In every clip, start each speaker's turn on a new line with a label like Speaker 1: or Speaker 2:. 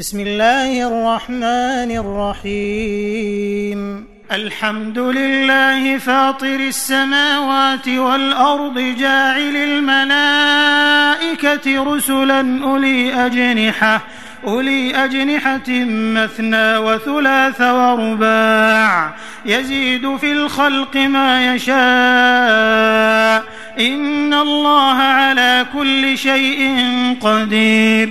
Speaker 1: بسم الله الرحمن الرحيم الحمد لله فاطر السماوات والارض جاعل الملائكه رسلا اولي اجنحه أولي أجنحة مثنى وثلاث ورباع يزيد في الخلق ما يشاء إن الله على كل شيء قدير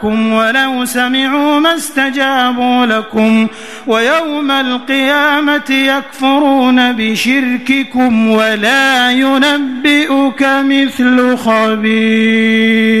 Speaker 1: لكم ولو سمعوا ما استجابوا لكم ويوم القيامة يكفرون بشرككم ولا ينبئك مثل خبير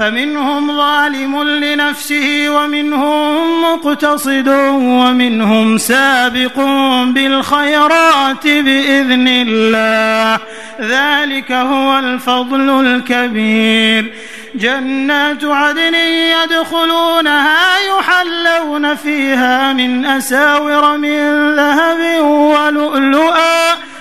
Speaker 1: فمنهم ظالم لنفسه ومنهم مقتصد ومنهم سابق بالخيرات بإذن الله. ذلك هو الفضل الكبير. جنات عدن يدخلونها يحلون فيها من أساور من ذهب ولؤلؤا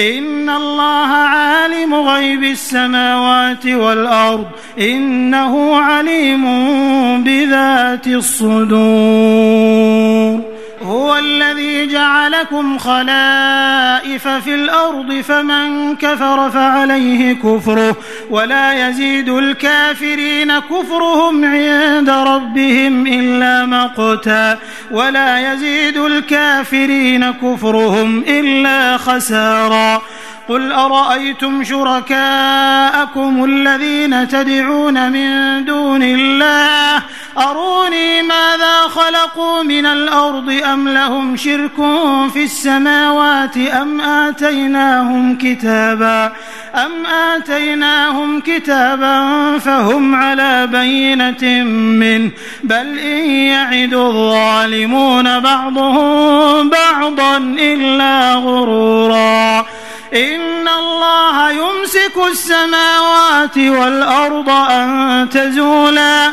Speaker 1: إن الله عالم غيب السماوات والأرض إنه عليم بذات الصدور هو الذي جعلكم خلائف في الأرض فمن كفر فعليه كفره ولا يزيد الكافرين كفرهم عند ربهم إلا مقتا ولا يزيد الكافرين كفرهم إلا خسارا قل أرأيتم شركاءكم الذين تدعون من دون الله أروا خلقوا من الأرض أم لهم شرك في السماوات أم آتيناهم كتابا أم آتيناهم كتابا فهم على بينة من بل إن يعد الظالمون بعضهم بعضا إلا غرورا إن الله يمسك السماوات والأرض أن تزولا